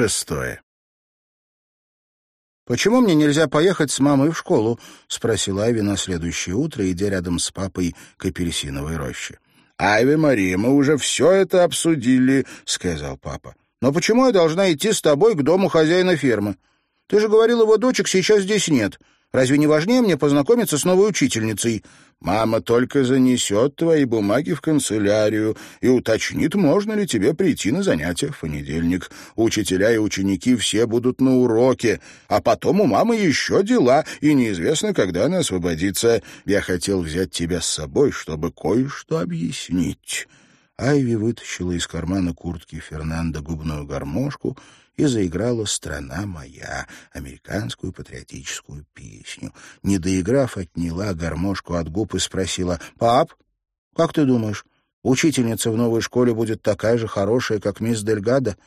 Шестое. «Почему мне нельзя поехать с мамой в школу?» — спросила Айви на следующее утро, идя рядом с папой к апельсиновой роще. «Айви, Мария, мы уже все это обсудили», — сказал папа. «Но почему я должна идти с тобой к дому хозяина фермы? Ты же говорил, его дочек сейчас здесь нет. Разве не важнее мне познакомиться с новой учительницей?» «Мама только занесет твои бумаги в канцелярию и уточнит, можно ли тебе прийти на занятия в понедельник. Учителя и ученики все будут на уроке, а потом у мамы еще дела, и неизвестно, когда она освободится. Я хотел взять тебя с собой, чтобы кое-что объяснить». Айви вытащила из кармана куртки Фернандо губную гармошку и заиграла «Страна моя», американскую патриотическую песню. Не доиграв, отняла гармошку от губ и спросила, «Пап, как ты думаешь, учительница в новой школе будет такая же хорошая, как мисс Дельгада?»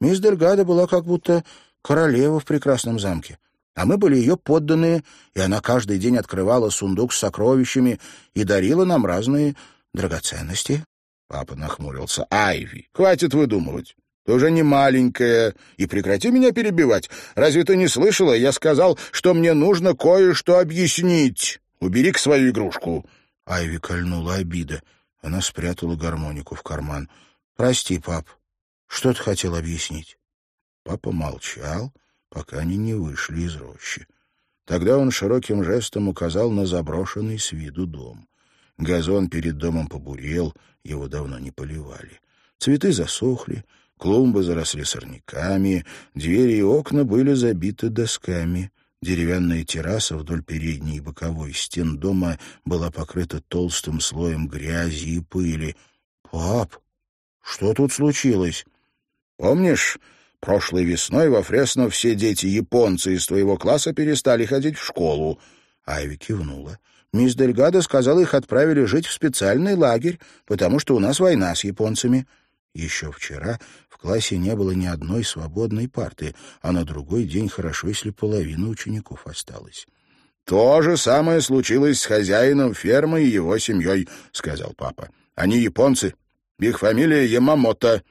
Мисс Дельгада была как будто королева в прекрасном замке. А мы были ее подданные, и она каждый день открывала сундук с сокровищами и дарила нам разные драгоценности. Папа нахмурился. «Айви, хватит выдумывать. Ты уже не маленькая, и прекрати меня перебивать. Разве ты не слышала? Я сказал, что мне нужно кое-что объяснить. убери к свою игрушку». Айви кольнула обида. Она спрятала гармонику в карман. «Прости, пап, что ты хотел объяснить?» Папа молчал, пока они не вышли из рощи. Тогда он широким жестом указал на заброшенный с виду дом. Газон перед домом побурел, его давно не поливали. Цветы засохли, Клумбы заросли сорняками, двери и окна были забиты досками. Деревянная терраса вдоль передней и боковой стен дома была покрыта толстым слоем грязи и пыли. «Пап, что тут случилось?» «Помнишь, прошлой весной во Фресно все дети-японцы из твоего класса перестали ходить в школу?» Айви кивнула. «Мисс Дельгадо сказала, их отправили жить в специальный лагерь, потому что у нас война с японцами». Еще вчера в классе не было ни одной свободной парты, а на другой день хорошо, если половина учеников осталась. «То же самое случилось с хозяином фермы и его семьей», — сказал папа. «Они японцы. Их фамилия Ямамото.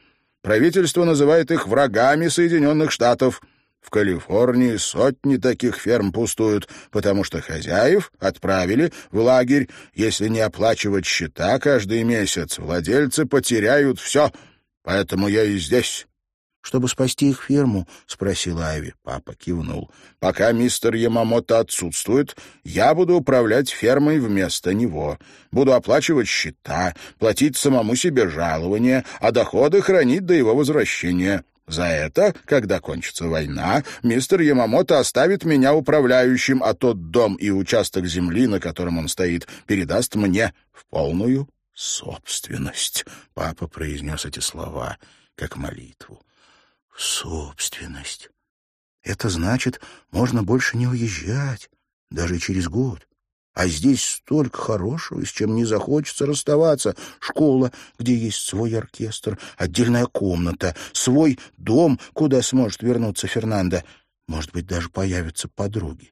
Правительство называет их врагами Соединенных Штатов. В Калифорнии сотни таких ферм пустуют, потому что хозяев отправили в лагерь. Если не оплачивать счета каждый месяц, владельцы потеряют все — Поэтому я и здесь. — Чтобы спасти их ферму? — спросила Айви. Папа кивнул. — Пока мистер Ямамото отсутствует, я буду управлять фермой вместо него. Буду оплачивать счета, платить самому себе жалования, а доходы хранить до его возвращения. За это, когда кончится война, мистер Ямамото оставит меня управляющим, а тот дом и участок земли, на котором он стоит, передаст мне в полную собственность. Папа произнес эти слова как молитву. Собственность. Это значит, можно больше не уезжать, даже через год. А здесь столько хорошего, с чем не захочется расставаться. Школа, где есть свой оркестр, отдельная комната, свой дом, куда сможет вернуться Фернандо. Может быть, даже появятся подруги.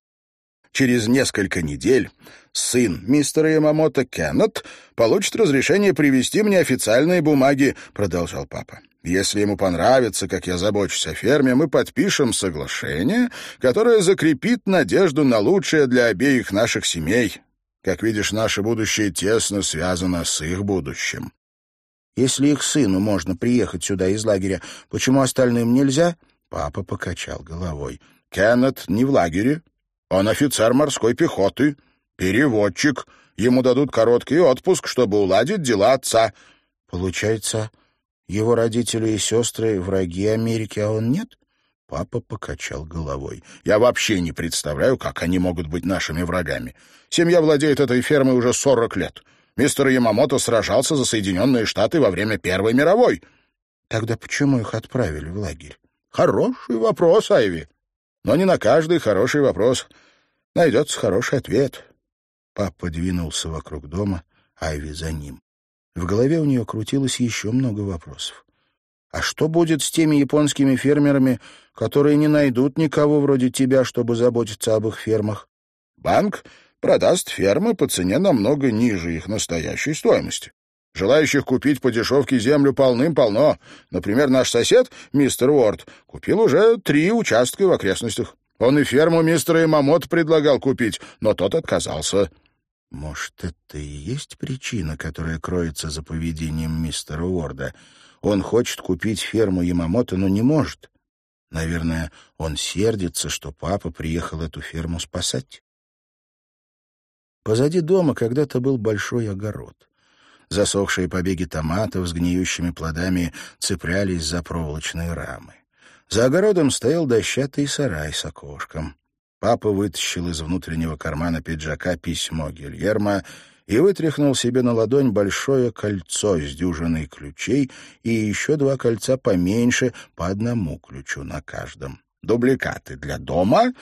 Через несколько недель сын мистера Ямамото Кеннет получит разрешение привести мне официальные бумаги, продолжал папа. Если ему понравится, как я забочусь о ферме, мы подпишем соглашение, которое закрепит надежду на лучшее для обеих наших семей. Как видишь, наше будущее тесно связано с их будущим. Если их сыну можно приехать сюда из лагеря, почему остальным нельзя? Папа покачал головой. Кеннет не в лагере, он офицер морской пехоты, переводчик. Ему дадут короткий отпуск, чтобы уладить дела отца. Получается, его родители и сестры враги Америки, а он нет? Папа покачал головой. «Я вообще не представляю, как они могут быть нашими врагами. Семья владеет этой фермой уже сорок лет. Мистер Ямамото сражался за Соединенные Штаты во время Первой мировой». «Тогда почему их отправили в лагерь?» «Хороший вопрос, Айви. Но не на каждый хороший вопрос найдется хороший ответ. Папа двинулся вокруг дома, Айви за ним. В голове у нее крутилось еще много вопросов. А что будет с теми японскими фермерами, которые не найдут никого вроде тебя, чтобы заботиться об их фермах? Банк продаст фермы по цене намного ниже их настоящей стоимости. Желающих купить по дешевке землю полным-полно. Например, наш сосед, мистер Уорд, купил уже три участка в окрестностях. Он и ферму мистера Имамот предлагал купить, но тот отказался. Может, это и есть причина, которая кроется за поведением мистера Уорда. Он хочет купить ферму Ямамото, но не может. Наверное, он сердится, что папа приехал эту ферму спасать. Позади дома когда-то был большой огород. Засохшие побеги томатов с гниющими плодами цеплялись за проволочные рамы. За огородом стоял дощатый сарай с окошком. Папа вытащил из внутреннего кармана пиджака письмо Гильермо и вытряхнул себе на ладонь большое кольцо с дюжиной ключей и еще два кольца поменьше, по одному ключу на каждом. Дубликаты для дома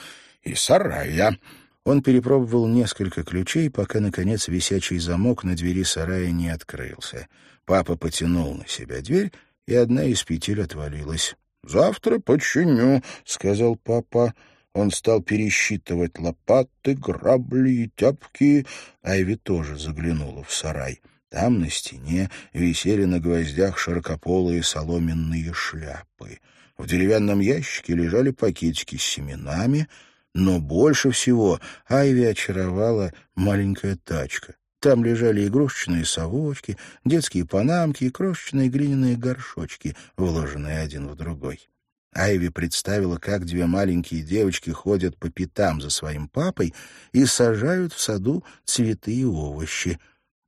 и сарая. Он перепробовал несколько ключей, пока, наконец, висячий замок на двери сарая не открылся. Папа потянул на себя дверь, и одна из петель отвалилась. «Завтра починю», — сказал папа. Он стал пересчитывать лопаты, грабли и тяпки. Айви тоже заглянула в сарай. Там на стене висели на гвоздях широкополые соломенные шляпы. В деревянном ящике лежали пакетики с семенами — но больше всего Айви очаровала маленькая тачка. Там лежали игрушечные совочки, детские панамки и крошечные глиняные горшочки, вложенные один в другой. Айви представила, как две маленькие девочки ходят по пятам за своим папой и сажают в саду цветы и овощи.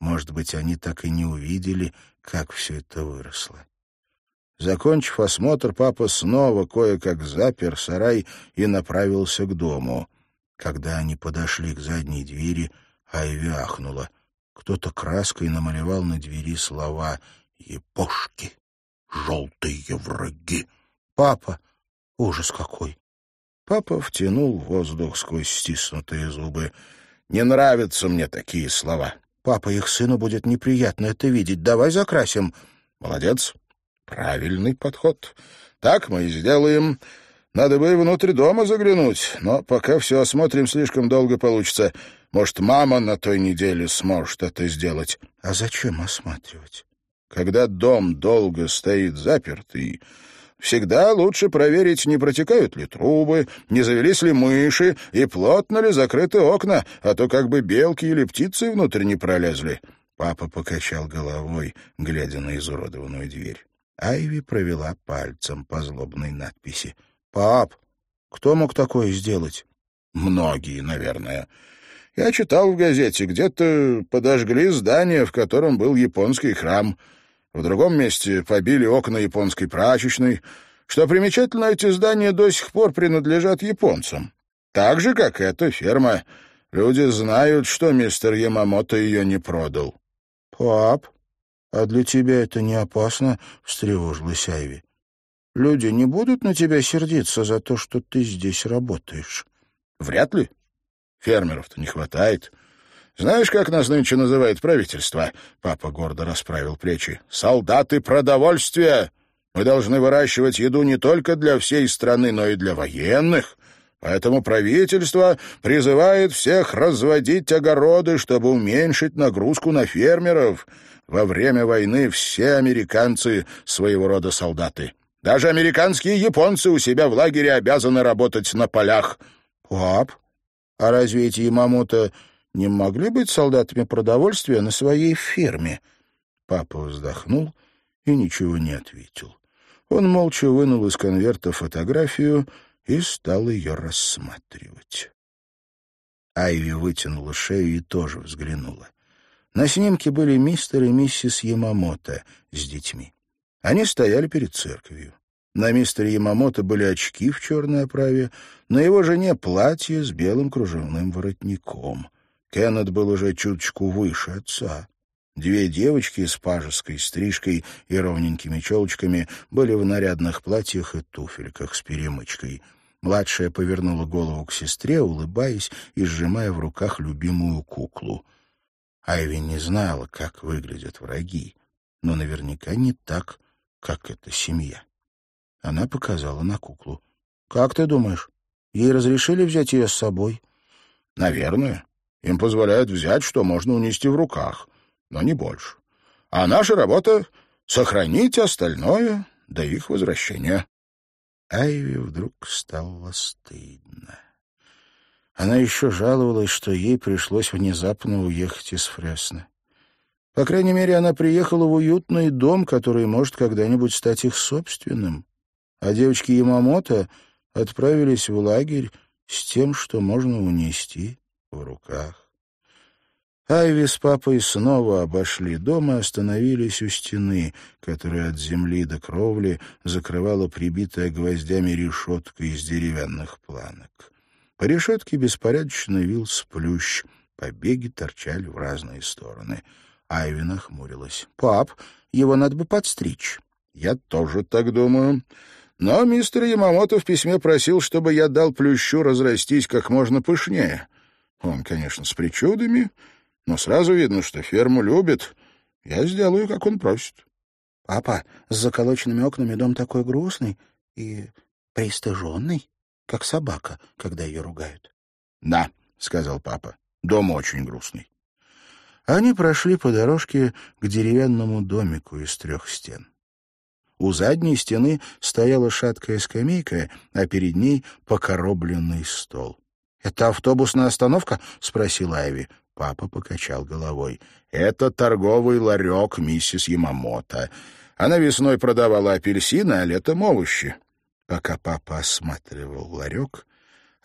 Может быть, они так и не увидели, как все это выросло. Закончив осмотр, папа снова кое-как запер сарай и направился к дому. Когда они подошли к задней двери, Айви ахнула. Кто-то краской намалевал на двери слова «Епошки! Желтые враги!» «Папа! Ужас какой!» Папа втянул воздух сквозь стиснутые зубы. «Не нравятся мне такие слова». «Папа, их сыну будет неприятно это видеть. Давай закрасим». «Молодец. Правильный подход. Так мы и сделаем. Надо бы и внутрь дома заглянуть, но пока все осмотрим, слишком долго получится. Может, мама на той неделе сможет это сделать. А зачем осматривать? Когда дом долго стоит запертый, всегда лучше проверить, не протекают ли трубы, не завелись ли мыши и плотно ли закрыты окна, а то как бы белки или птицы внутрь не пролезли. Папа покачал головой, глядя на изуродованную дверь. Айви провела пальцем по злобной надписи. «Пап, кто мог такое сделать?» «Многие, наверное. Я читал в газете, где-то подожгли здание, в котором был японский храм. В другом месте побили окна японской прачечной. Что примечательно, эти здания до сих пор принадлежат японцам. Так же, как эта ферма. Люди знают, что мистер Ямамото ее не продал». «Пап, «А для тебя это не опасно?» — встревожилась Айви. «Люди не будут на тебя сердиться за то, что ты здесь работаешь?» «Вряд ли. Фермеров-то не хватает. Знаешь, как нас нынче называет правительство?» Папа гордо расправил плечи. «Солдаты продовольствия! Мы должны выращивать еду не только для всей страны, но и для военных». Поэтому правительство призывает всех разводить огороды, чтобы уменьшить нагрузку на фермеров. Во время войны все американцы своего рода солдаты. Даже американские японцы у себя в лагере обязаны работать на полях. Пап, а разве эти Ямамото не могли быть солдатами продовольствия на своей ферме? Папа вздохнул и ничего не ответил. Он молча вынул из конверта фотографию и стал ее рассматривать. Айви вытянула шею и тоже взглянула. На снимке были мистер и миссис Ямамото с детьми. Они стояли перед церковью. На мистере Ямамото были очки в черной оправе, на его жене платье с белым кружевным воротником. Кеннет был уже чуточку выше отца. Две девочки с пажеской стрижкой и ровненькими челочками были в нарядных платьях и туфельках с перемычкой. Младшая повернула голову к сестре, улыбаясь и сжимая в руках любимую куклу — Айви не знала, как выглядят враги, но наверняка не так, как эта семья. Она показала на куклу. «Как ты думаешь, ей разрешили взять ее с собой?» «Наверное. Им позволяют взять, что можно унести в руках, но не больше. А наша работа — сохранить остальное до их возвращения. Айви вдруг стало стыдно. Она еще жаловалась, что ей пришлось внезапно уехать из Фресны. По крайней мере, она приехала в уютный дом, который может когда-нибудь стать их собственным. А девочки Ямамото отправились в лагерь с тем, что можно унести в руках. Айви с папой снова обошли дом и остановились у стены, которая от земли до кровли закрывала прибитая гвоздями решетка из деревянных планок. По решетке беспорядочно вился плющ, побеги торчали в разные стороны. Айви нахмурилась. «Пап, его надо бы подстричь». «Я тоже так думаю. Но мистер Ямамото в письме просил, чтобы я дал плющу разрастись как можно пышнее. Он, конечно, с причудами, но сразу видно, что ферму любит. Я сделаю, как он просит. — Папа, с заколоченными окнами дом такой грустный и пристыженный, как собака, когда ее ругают. — Да, — сказал папа, — дом очень грустный. Они прошли по дорожке к деревянному домику из трех стен. У задней стены стояла шаткая скамейка, а перед ней покоробленный стол. — Это автобусная остановка? — спросила Айви. Папа покачал головой. «Это торговый ларек миссис Ямамото. Она весной продавала апельсины, а летом овощи». Пока папа осматривал ларек,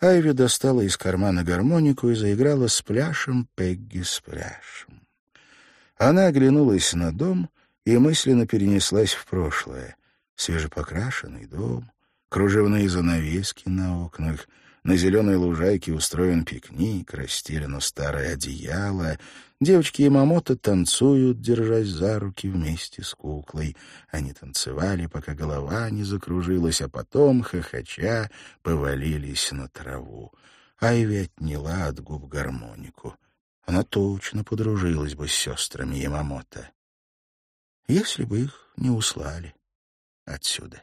Айви достала из кармана гармонику и заиграла с пляшем Пегги с пляшем. Она оглянулась на дом и мысленно перенеслась в прошлое. Свежепокрашенный дом, кружевные занавески на окнах — на зеленой лужайке устроен пикник, расстелено старое одеяло. Девочки и Мамота танцуют, держась за руки вместе с куклой. Они танцевали, пока голова не закружилась, а потом, хохоча, повалились на траву. Айви отняла от губ гармонику. Она точно подружилась бы с сестрами Ямамото, если бы их не услали отсюда.